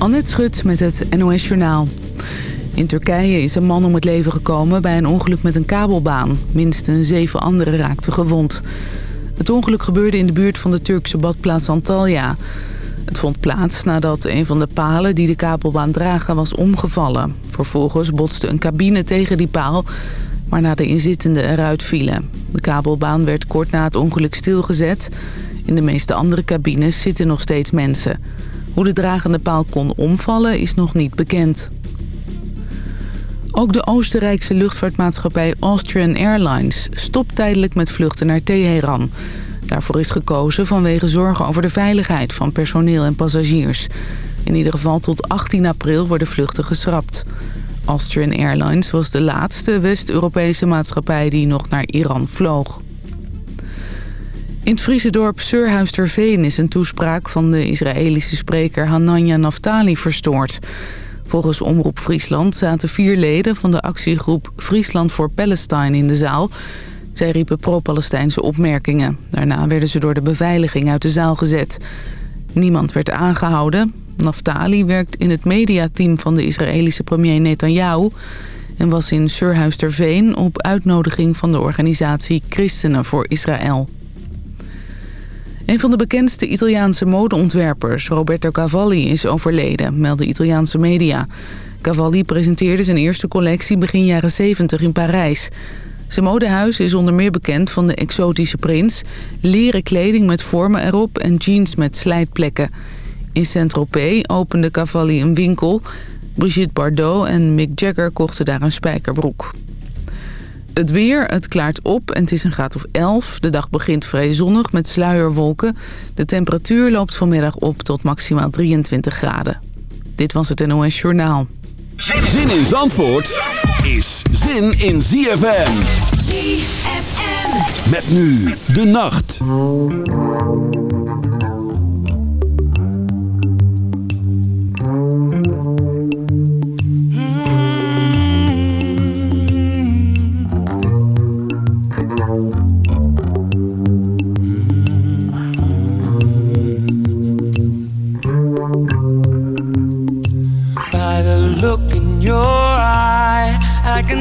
Annette Schut met het NOS Journaal. In Turkije is een man om het leven gekomen bij een ongeluk met een kabelbaan. Minstens zeven anderen raakten gewond. Het ongeluk gebeurde in de buurt van de Turkse badplaats Antalya. Het vond plaats nadat een van de palen die de kabelbaan dragen was omgevallen. Vervolgens botste een cabine tegen die paal, waarna de inzittenden eruit vielen. De kabelbaan werd kort na het ongeluk stilgezet. In de meeste andere cabines zitten nog steeds mensen. Hoe de dragende paal kon omvallen is nog niet bekend. Ook de Oostenrijkse luchtvaartmaatschappij Austrian Airlines stopt tijdelijk met vluchten naar Teheran. Daarvoor is gekozen vanwege zorgen over de veiligheid van personeel en passagiers. In ieder geval tot 18 april worden vluchten geschrapt. Austrian Airlines was de laatste West-Europese maatschappij die nog naar Iran vloog. In het Friese dorp Surhuisterveen is een toespraak van de Israëlische spreker Hananja Naftali verstoord. Volgens Omroep Friesland zaten vier leden van de actiegroep Friesland voor Palestine in de zaal. Zij riepen pro-Palestijnse opmerkingen. Daarna werden ze door de beveiliging uit de zaal gezet. Niemand werd aangehouden. Naftali werkt in het mediateam van de Israëlische premier Netanyahu... en was in Surhuisterveen op uitnodiging van de organisatie Christenen voor Israël. Een van de bekendste Italiaanse modeontwerpers, Roberto Cavalli, is overleden, melden Italiaanse media. Cavalli presenteerde zijn eerste collectie begin jaren 70 in Parijs. Zijn modehuis is onder meer bekend van de exotische prins... leren kleding met vormen erop en jeans met slijtplekken. In Saint-Tropez opende Cavalli een winkel. Brigitte Bardot en Mick Jagger kochten daar een spijkerbroek. Het weer, het klaart op en het is een graad of 11. De dag begint vrij zonnig met sluierwolken. De temperatuur loopt vanmiddag op tot maximaal 23 graden. Dit was het NOS Journaal. Zin in Zandvoort is zin in ZFM. ZFM. Met nu de nacht.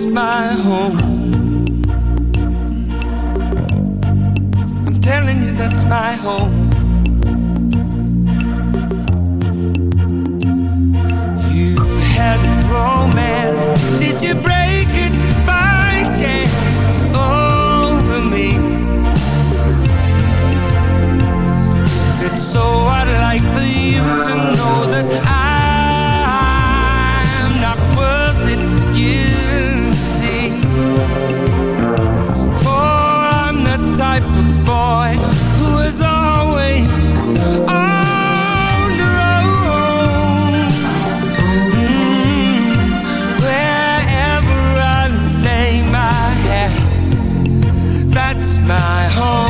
that's my home. I'm telling you, that's my home. You had romance, did you break it by chance over me? It's so I'd boy who is always on the road. Mm, wherever I lay my head, that's my home.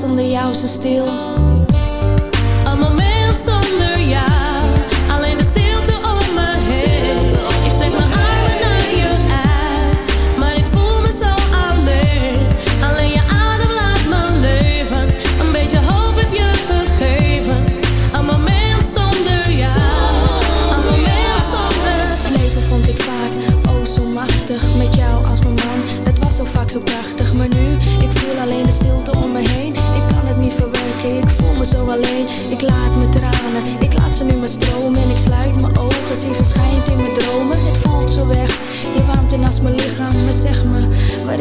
zonder jou zo stil.